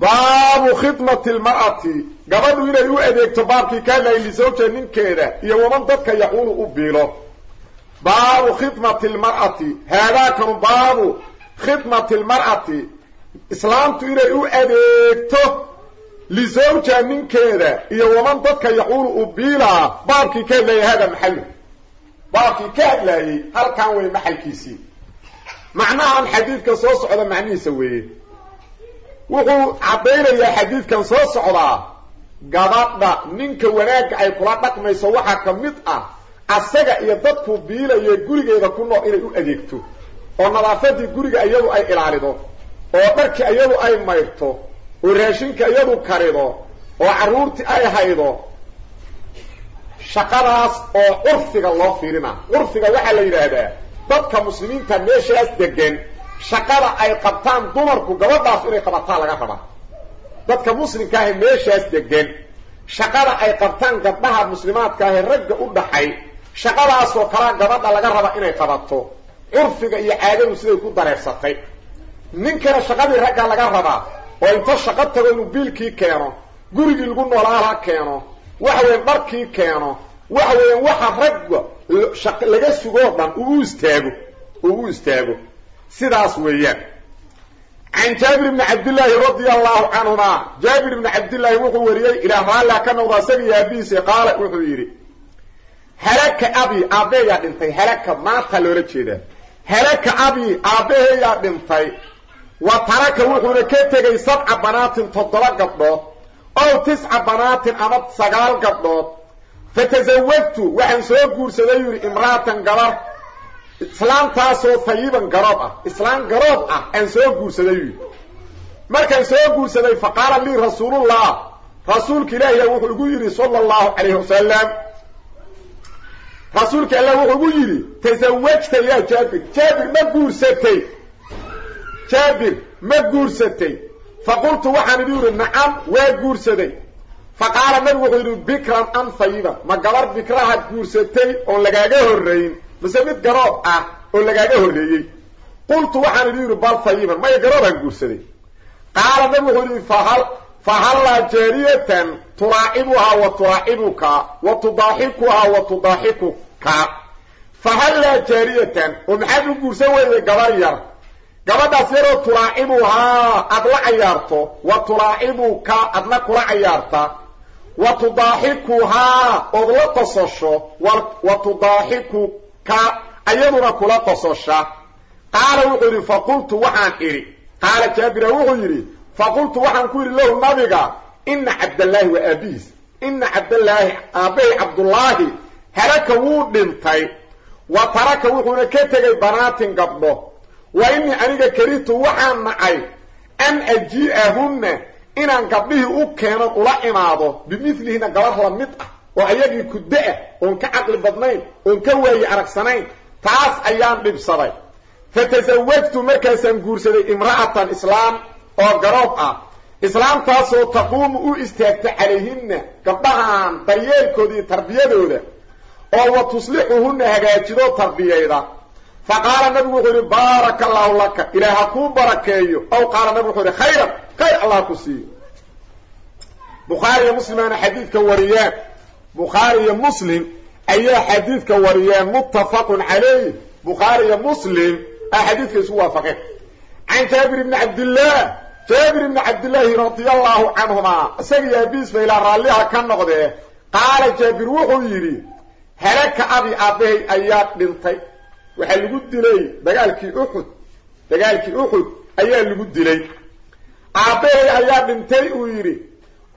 baabu khidmati lmar'ati. Gabadhu inay u adeegto baabkii ka hadlayay lisawja ninkeeda iyo waman dadka yaquulu u biilo. Baabu khidmati lmar'ati. Haadaakanu baabu khidmati lmar'ati. Islaamtu inay u adeegto lisawja ninkeeda iyo waman dadka yaquulu u biilaa baabkii ka hadlayay hada maxalu baabkii ka hadlaayey halkan wey maxalkiisii. Macnahan xadiidka soo socda macnihiisa weeye wuxuu caddaynayaa xadiidkan soo socdaa gabadha ninka wanaagga ay kula dhaqmayso waxaa ka mid ah asaga iyo dadku biilaya gurigeeda ku nool inay u adeegto oo nadaafadii guriga iyadu ay ilaalido oo dharki iyadu ay mayrto oo raashinka iyadu karido oo carruurtii ay haydo shaqadaas oo curfiga loo fiirina. Curfiga waxaa la yidhaahdaa dadka muslimiinta meeshaas degan shaqada ay qabtaan dumarku gabadhaas inay qabataan laga rabaa dadka muslimka ahe meeshaas degan shaqada ay qabtaan gabdhaha muslimaadka ahe ragga u dhaxay. Shaqadaasoo kalea gabadha laga raba inay qabato. Curfiga iyo caadadu siday ku dareersatay. Ninkana shaqadii ragga laga rabaa oo inta shaqo tago inuu biilkii keeno gurigii lagu noolaala keeno waxa weyan dharkii keeno waxa weeyaan waxa ragga laga sugoo dhan uu u istaago uu u istaago sidaas weeyaan. Can jaabir bni cabdillaahi radia allahu canhuma jaabir bni cabdillaahi wuxuu wariyey ilaah raallaa ka noqda isagii aabihiisi qaala wuxuu yidhi halaka abi aabbeeyaa dhintay halaka maanta loola jeedaa. Halaka abi aabbaheeyaa dhintay wa taraka wuxuuna ka tegay sabca banaatin toddoba gabdhood ow tisca banaatin ama sagaal gabdhood. Fatasawajtu waxaan soo guursaday yidhi imra'atan gabar islaamtaasoo tayiban garoob ah islaam garoob ah aan soo guursaday. Markaan soo guursaday fa qaala lii rasuulullah rasuulka ilaahiya wuxuu igu yidhi sala allahu calayhi wasalam rasuulka allah wuxuu igu yidhi tasawajta yaa jaabir. Jaabir ma guursatay. Jaabir ma guursatay. Faqultu waxaan idhi yidhi nacam waa guursaday. Fa qaala nabigu wuxuu yidhi bikran am fayiban ma gabar bikrahaad guursatay oon lagaaga horrayn mise mid garoob ah oo lagaaga horreeyey qultu waxaan idhi yidhi bal fayiban maya garoobaan guursaday. Qaala nabigu wuxuu yidhi fahal fahallaa jaariyatan turaacibuhaa wa turaacibuka wa tudaaxikuhaa wa tudaaxikuka fahallaa jaariyatan oo maxaad u guursan weyday gabar yar. Gabadhaas yaroo tulaacibuhaa aad la cayaarto wa tulaacibuka adna kula cayaarta. Wa tudaaxikuhaa ood la qososho wa tudaaxikuka ayaduna kula qososha. Qaala wuxuu yidhi faqultu waxaan idhi. Qaala jaabira wuxuu yidhi faqultu waxaan ku yidhi lahu nabiga ina cabdallaahi waa aabihiis ina cabdallaahi aabbahay cabdullaahi halaka wuu dhintay wa taraka wuxuuna ka tegay banaatin gabdho. Wa inii aniga karihtu waxaan nacay an ajii'ahunna inaan gabdhihii u keenon ula imaado bimidlihina gabar la mid ah oo ayagii kudda-ah oon ka caqli badnayn oon ka waaye aragsanayn taas ayaan dhibsaday. Fatasawajtu markaasaan guursaday imra'atan islaam oo garoob ah. Islaamtaasoo taquumu u istaagta calayhinna gabdhahan daryeelkooda tarbiyadooda oo wa tuslixuhunna hagaajidoo tarbiyayda. Fa qaala nabigu wuxuu yidhi baaraka allaahu laka ilaah ha kuu barakeeyo. Ow qaala nabigu wuxuu yidhi khayran khayr allah ku siiyo bukhaari iyo muslimaana xadiidka wariyeen bukhaari iyo muslim ayaa xadiidka wariyeen muttafaqun calayh. Bukhaari iyo muslim a xadiidka isu waafaqeen. Can jaabir bni cabdillaah jaabir ibni cabdillaahi radia allaahu canhumaa isagii aabiis ba ilaa raalliha ka noqdee qaala jaabir wuxuu yidhi halaka abi aabbahay ayaa dhintay. Waxaa lagu dilay dagaalkii uxud dagaalkii uxud ayaa lagu dilay. Aabbahay ayaa dhintay uu yidhi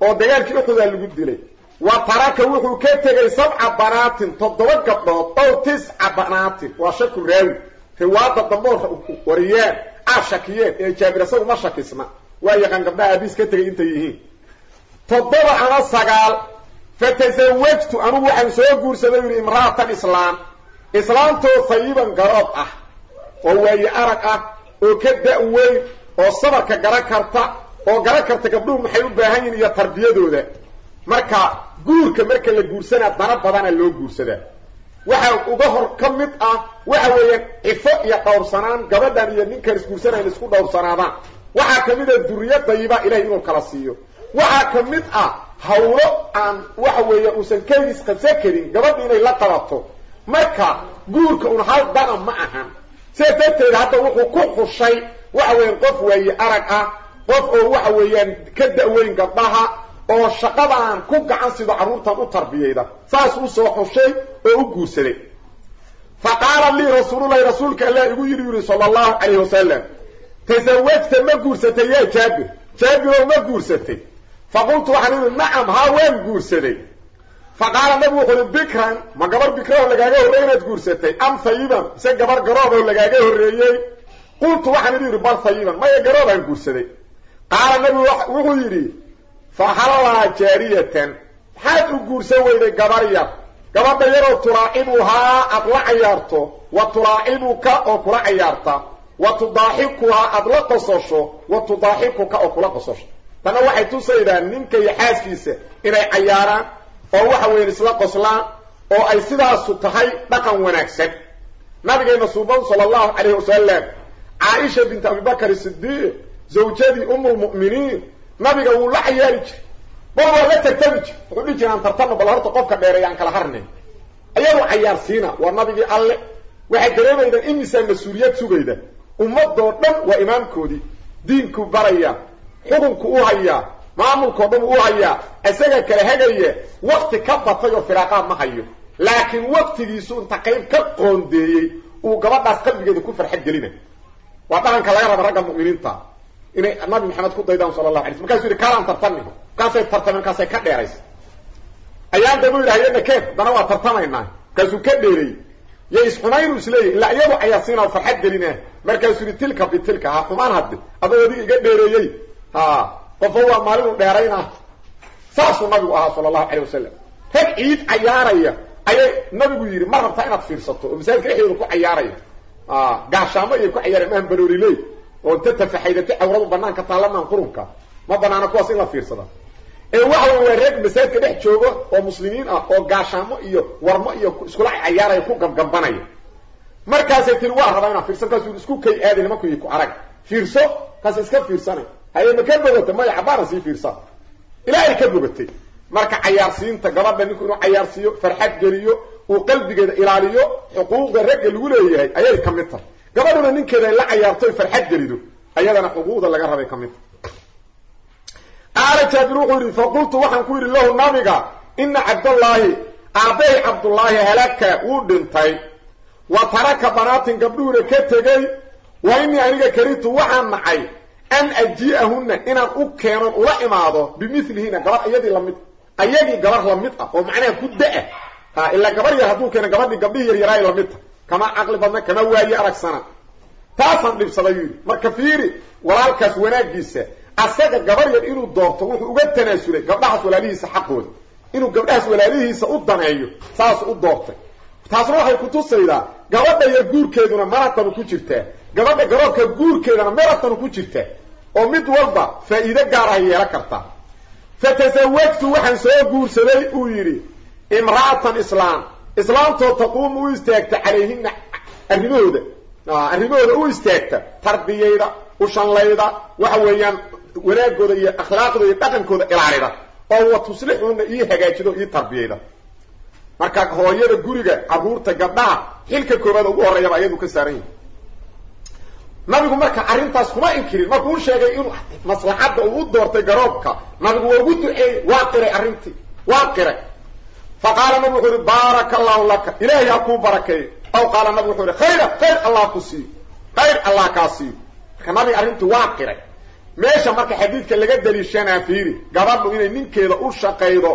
oo dagaalkii uxudaa lagu dilay wa taraka wuxuu ka tegay sabca banaatin toddoba gabdhood ow tisca banaatin. Waa shaku raawi. Riwaada damboor wariyeen aa shakiyeen ee jaabir ma shakisna. Waa yaqaan gabdhaha aabiis ka tegay intay yihiin. Toddoba ama sagaal fatasawajtu anugu waxaan soo guursaday yidhi imra'atan islaam islaamtoo fayiban garoob ah oo waaye arag ah oo ka da-weyn oo sabarka garan karta oo garan karta gabdhuhu maxay u baahan yihiin iyo tarbiyadooda marka guurka marka la guursanaa dana badana loo guursadaa waxa uga hor ka mid ah waxa weeyaan cifo iyo dhowrsanaan gabadhan iyo ninkan isguursanayn isku dhowrsanaadaan. Waxaa ka mid a duriyo dayiba ilahay inuu kala siiyo. Waxaa ka mid ah hawlo aan waxa weeye uusan keligiis qabsan karin gabadha inay la qabato marka guurka un hal dana ma ahan. Sidaas darteed hadda wuxuu ku xushay waxa weeyaan qof waaye arag ah qof oo waxa weeyaan ka da-weyn gabdhaha oo shaqadaan ku gacan sido carruurtan u tarbiyayda saas u soo xushay oo u guursaday. Fa qaala lii rasuululahi rasuulka allah igu yidhi yidhi sala allahu calayhi wasalam tasawajta ma guursatay yaa jaabir? Jaabiroo ma guursatay. Faqultu waxaan idhi nacam haa waan guursaday. Fa qaala nabigu wuxu uhi bikran ma gabar bikraoo lagaaga horreey inaad guursatay? Am hayiban mise gabar garooboo lagaaga horreeyey? Qultu waxaan idhi yidhi bal hayiban maya garoobaan guursaday. Qaala nabigu wuxuu yidhi fa hallaa jaariyatan maxaad u guursan weyday gabar yar gabadha yaroo tulaacibuhaa aad la cayaarto wa tulaacibuka oo kula cayaarta wa tudaaxikuhaa aad la qososho wa tudaaxikuka oo kula qososho tanna waxay tusaydaa ninka iyo xaaskiisa inay cayaaraan oo waxa weyan isla qoslaan oo ay sidaasu tahay dhaqan wanaagsan nabigeena suuban sala allahu calayhi wasalam caaisha bint abibakar sidiiq zawjadii umulmu'miniin nabiga wuu la cayaari jiray. Bal waa la tartami jir wuxuu dhihi aan tartanno bal horta qofka dheereey aan kala harnayn ayadoo cayaarsiina waa nabigii alle. Waxay dareemaydaan imisaa mas'uuliyad sugayda. Ummadoo dhan waa imaamkoodii. Diinku baraya xukunku u hayaa maamulkao dhan u hayaa isaga kala hagaya wakti ka batay oo firaaqaad ma hayo. Laakiin waktigiisu inta qayb ka qoondeeyey uu gabadhaas qalbigeeda ku farxad gelina. Waa dhaqanka laga raba ragga mu'miniinta inay nabi maxamed ku daydaan sala allahu alay sl markaasuu yidhi kaalaan tartaniho markaasay tartameen markaasay ka dheeraysa ayaan daba yidhahyana keen haddana waa tartamaynaa. Markaasuu ka dheereeyey yo isxumaynu isleeyahy ilaa iyadu cayaarsiina farxad gelina markaasuu yidhi tilka bitilka ha xumaan hadde adoo adiga iga dheereeyey. Ha qofo waa maalinu dheerayna. Saasuu nabigu ahaa sala allahu calayh wasalam rag ciid cayaaraya ayay nabigu yidhi ma rabtaa inaad fiirsato? Oo masaajidka dhexdooda ku cayaaraya. Gaashaamo ayay ku cayaarayan mahan barooliley oo inta tafaxaydata cawradu banaanka taalamaan qurunka. Ma banaana kuwaas in la fiirsada ee waxa waa reeg masaajidka dhex joogo oo muslimiin ah oo gaashaamo iyo warmo iyo iskula cayaaraya ku gabgambanaya markaasay tiri waa rabaa inaa fiirsan. Kaasuu isku kay aadi nimankuyi ku arag. Fiirso? Kaas iska fiirsanay. Haye ma ka bogatay? Maya cabaana sii fiirsa. Ilaa ay ka bogatay. Marka cayaarsiinta gabadha ninku inuu cayaarsiiyo farxad geliyo uu qalbigeeda ilaaliyo xuquuqda ragga lagu leeyahay ayay ka mid tahay gabadhuna ninkeeda ay la cayaarto ay farxad gelido ayadana xuquuqda laga rabay ka mid. Qaala jaabir wuxuu yidhi faqultu waxaan ku yidhi lahu nabiga ina cabdallaahi aabbahay cabdullaahi halaka wuu dhintay. Wa taraka banaatin gabdhuhuna ka tegey wa inii aniga karitu waxaan nacay an ajii'ahunna inaan u keenon ula imaado bimilihina gabar iyadii la mid ayagii gabar la mid ah oo macnaha ku da'a ha ilaa gabar yar hadduu keeno gabadhii gabdhihii yaryaraay la mid tahay kama caqli badna kama waaye aragsana. Taasaan dhibsaday yidhi. Marka fiiri walaalkaas wanaagiisa asaga gabar yar inuu doorto wuxuu uga tanaasulay gabdhahaas walaalihiisa xaqooda. Inuu gabdhahaas walaalihiisa u daneeyo saas u doortay. Taasna waxay kutusaydaa gabadha yar guurkeeduna maratanu ku jirtaa. Gabadha garoobka guurkeedana maratanu ku jirtaa. Oo mid walba faa'iido gaar ahay yeelan kartaa. Fa tasawajtu waxaan soo guursaday uu yidhi imra'atan islaam islaamtoo taquumu u istaagta calayhina arrimahooda. Arrimahooda u istaagta tarbiyayda ushanlayda waxa weeyaan wanaagooda iyo akhlaaqdooda iyo dhaqankooda ilaalida oo wa tuslixuuna ii hagaajido ii tarbiyayda. Marka hooyada guriga carruurta gabdhaha xilka koobaad ugu horreeyaba ayadu ka saaran yahi nabigu marka arrintaas kuma inkirin. Markuu sheegay inuu maslaxadda uu u doortay garoobka nabigu waa ugu duceeyey waa qiray arrintii waa qiray fa qaala nabigu wuxuu yihi baaraka allahu laka ilaahay ha kuu barakeeyo aw qaala nabigu wuxuu yihi khayra khayr allah ku siiyo khayr allah kaa siiyo marka nabiga arrintii waa qiray meesha marka xadiidka laga daliishanaa fiiri gabadhu inay ninkeeda u shaqaydo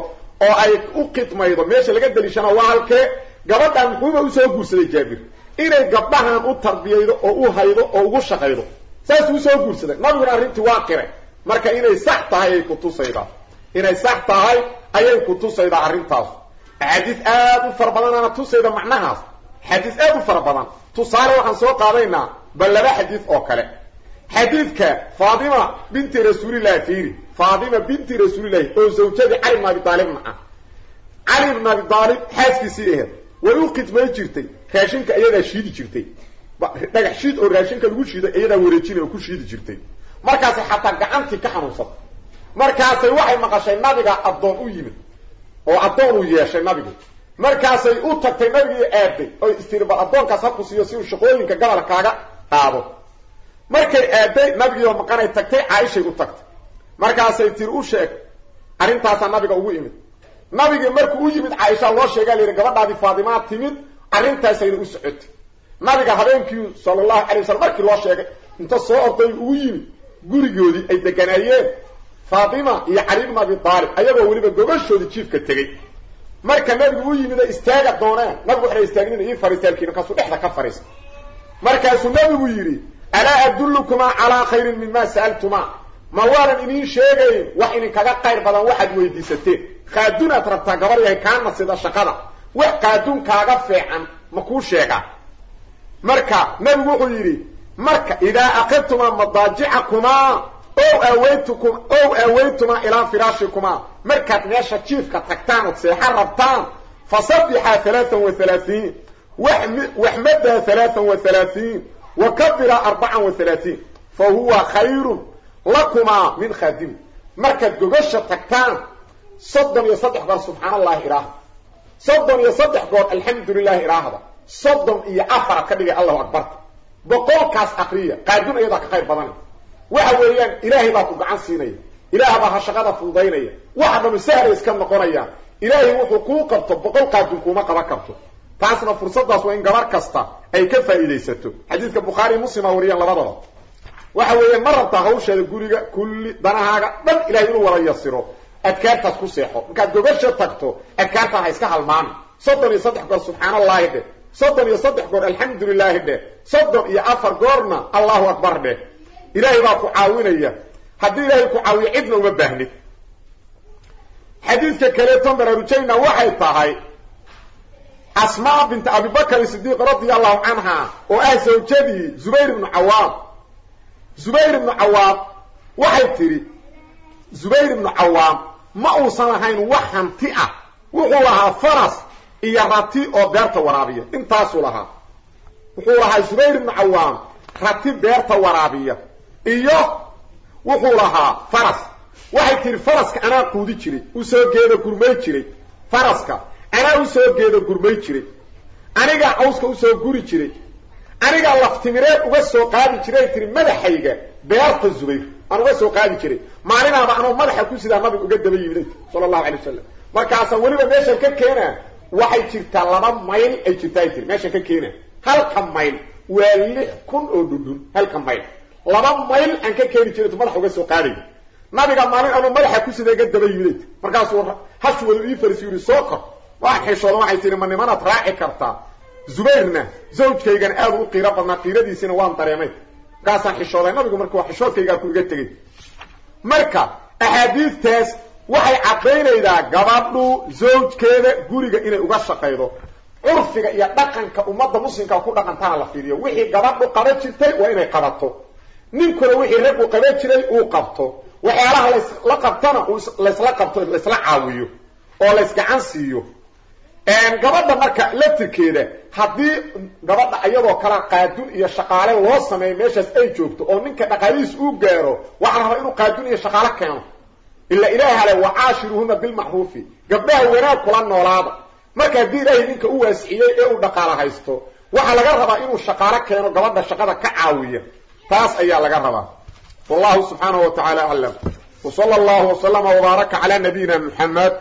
oo ay u khidmaydo meesha laga daliishana waa halkee gabadhan muxuuba u soo guursaday jaabir inay gabdhahan u tarbiyaydo oo u haydo oo ugu shaqaydo saasuu u soo guursaday nabiguna arrintii waa qiray marka inay sax tahay ay kutusaydaa inay sax tahay ayay kutusaydaa arrintaas axaadiis aad u fara badanaana tusayda macnahaas. Xadiis aad u fara badan. Tusaale waxaan soo qaadaynaa bal laba xadiis oo kale. Xadiidka faatima binti rasuulillahi fiiri. Faatima binti rasuulillahi oo zawjadii cali bn abi daalibna ah cali bn abi daalib xaaskiisii aheed way u khidmay jirtay. Raashinka iyadaa shiidi jirtay. Dhagax shiid oo raashinka lagu shiiday iyadaa wareejinay oo ku shiidi jirtay. Markaasay xataa gacantii ka xanuunsatay. Markaasay waxay maqashay nabiga addoon u yimid oo addoon uu yeeshay nabigi markaasay u tagtay nabigii aaday oy istiri bal addoonkaas ha ku siiyo si uu shaqooyinka gabal kaaga qaado. Markay aaday nabigii oo maqanay tagtay caaishay u tagtay. Markaasay tiri u sheeg arrintaasaa nabiga ugu imid nabigii markuu u yimid caaisha loo sheegaa layidhi gabadhaadii faadimaa timid arrintaasayna u socotay. Nabiga habeenkii sala allahu calay wasalam markii loo sheegay inta soo orday ugu yimid gurigoodii ay deganaayeen faatima iyo cali ibn abi aalib ayagoo weliba gobashoodii jiifka tegey. Marka nabigu u yimid ay istaaga dooneen nabigu waxay istaagnin ii fariistaalkiina kaasuu dhexda ka fariista markaasuu nabigu yidhi alaa adullukumaa calaa khayrin mima sa'altumaa? Ma waanan idiin sheegayn wax idinkaga qayr badan waxaad weydiisateen. Qaadunaad rabtaa gabar yahay kaana sida shaqada. Wax qaaduun kaaga fiican ma kuu sheegaa. Marka nabigu wuxuu yidhi marka idaa aqidtumaa madaajicakumaa ow aawaytukum ow aawaytumaa ilaa firaashikumaa markaad meesha jiifka tagtaan ood seexa rabtaan fasabixaa alaaan wa alaaiin waxmadaa alaaan wa alaaiin wa kabira arbacan wa alaaiin fa huwa khayrun lakumaa min khaadimi markaad gogasha tagtaan soddon iyo saddex goor subxaan allahi idhaahda soddon iyo saddex goor alxamdulilahi idhaahda soddon iyo afaraad ka dhigay allahu akbarta boqolkaas akriya qaadun ayadaa ka qayr badanay waxa weeyaan ilaahay baa ku gacan siinaya. Ilaah baa ha shaqada fududaynaya waxa dhanu sahla iska noqonayaan ilaahay wuxuu kuu qabto boqol qaadun kuuma qaban karto. Taasna fursadaas waa in gabar kasta ay ka faa'iidaysato. Xadiidka bukhaari muslima wariyaan labadaba waxa weeye ma rabtaa hawsheeda guriga kulli danahaaga dhan ilahay inuu wada yasiro adkaartaas ku seexo. Markaad gogasha tagto adkaartaan ha iska halmaami. Soddon iyo saddex goor subxaan allahi dheh soddon iyo saddex goor alxamdu lilaahi dheh soddon iyo afar goorna allahu akbar dheh ilaahay baa ku caawinaya. Haddii ilaahay ku caawiyo cidna uma baahnid xadiidka kaleeto baraarujayna waxay tahay asmaa binta abibakr sidiiq radia allahu canha oo ah zawjadii zubayr ibnu cawaam zubayr ibnu cawaam waxay tidhi zubayr ibnu cawaam ma uusan lahayn wax hanti ah. Wuxuu lahaa faras iyo rati oo beerta waraabiya. Intaasuu lahaa. Wuxuu lahaa zubayr ibnu cawaam rati beerta waraabiya iyo wuxuu lahaa faras. Waxay tihi faraska anaa quudi jiray u soo geeda gurmay jiray. Faraska anaa u soo geeda gurmay jiray. Anigaa cawska u soo guri jiray. Anigaa laftimireed uga soo qaadi jiray. Tihi madaxayga beerta zubayr aan uga soo qaadi jiray. Maalinaaba anoo madaxa ku sidaa nabiga uga daba yimid sala allahu alay wasalam markaasaan weliba meeshan ka keenaa waxay jirtaa laba mayl ay jirtaa ay tiri meeshan ka keenaa halka mayl waa lix kun oo dhundhun halka mayl laba mayl aan ka keeni jiray tu madaxa uga soo qaadaya nabiga maalin anoo madaxa ku sida iga daba yimid? Markaasuu hash wada ii farisi yidhi soo kor waxaan xishooda waxay tihi ma nimanaad raaci kartaa. Zubayrna zawjkaygana aad u qiiro badnaa qiiradiisina waan dareemay. Markaasaan xishooday nabigu marka waa xishoodkaygaa ku iga tegey marka axaadiidtaas waxay caddaynaydaa gabadhu zawjkeeda guriga inay uga shaqaydo. Curfiga iyo dhaqanka ummadda muslimkaa ku dhaqantana la fiiriyo. Wixii gabadhu qaba jirtay waa inay qabato ninkuna wixii raggu qaba jiray uu qabto. Waxyaalaha lasla qabtana laysla qabto laysla caawiyo oo laysgacan siiyo. Gabadha marka laftirkeeda haddii gabadha iyadoo kala qaadun iyo shaqaale loo sameeyo meeshaas ay joogto oo ninka dhaqaalihiis uu gaaro waxaa rabaa inuu qaadun iyo shaqaale keeno. Ila ilaahi ale wacaashiruhuna bilmacruufi gabdhaha wanaag kula noolaada. Marka haddii ilaahay ninka u waasiciyey ee uu dhaqaalo haysto waxaa laga rabaa inuu shaqaalo keeno gabadha shaqada ka caawiya taas ayaa laga rabaa. Wallahu subxaanahu wa tacaala aclam wsala allahu waslama wbaaraka calaa nabiyina muxamed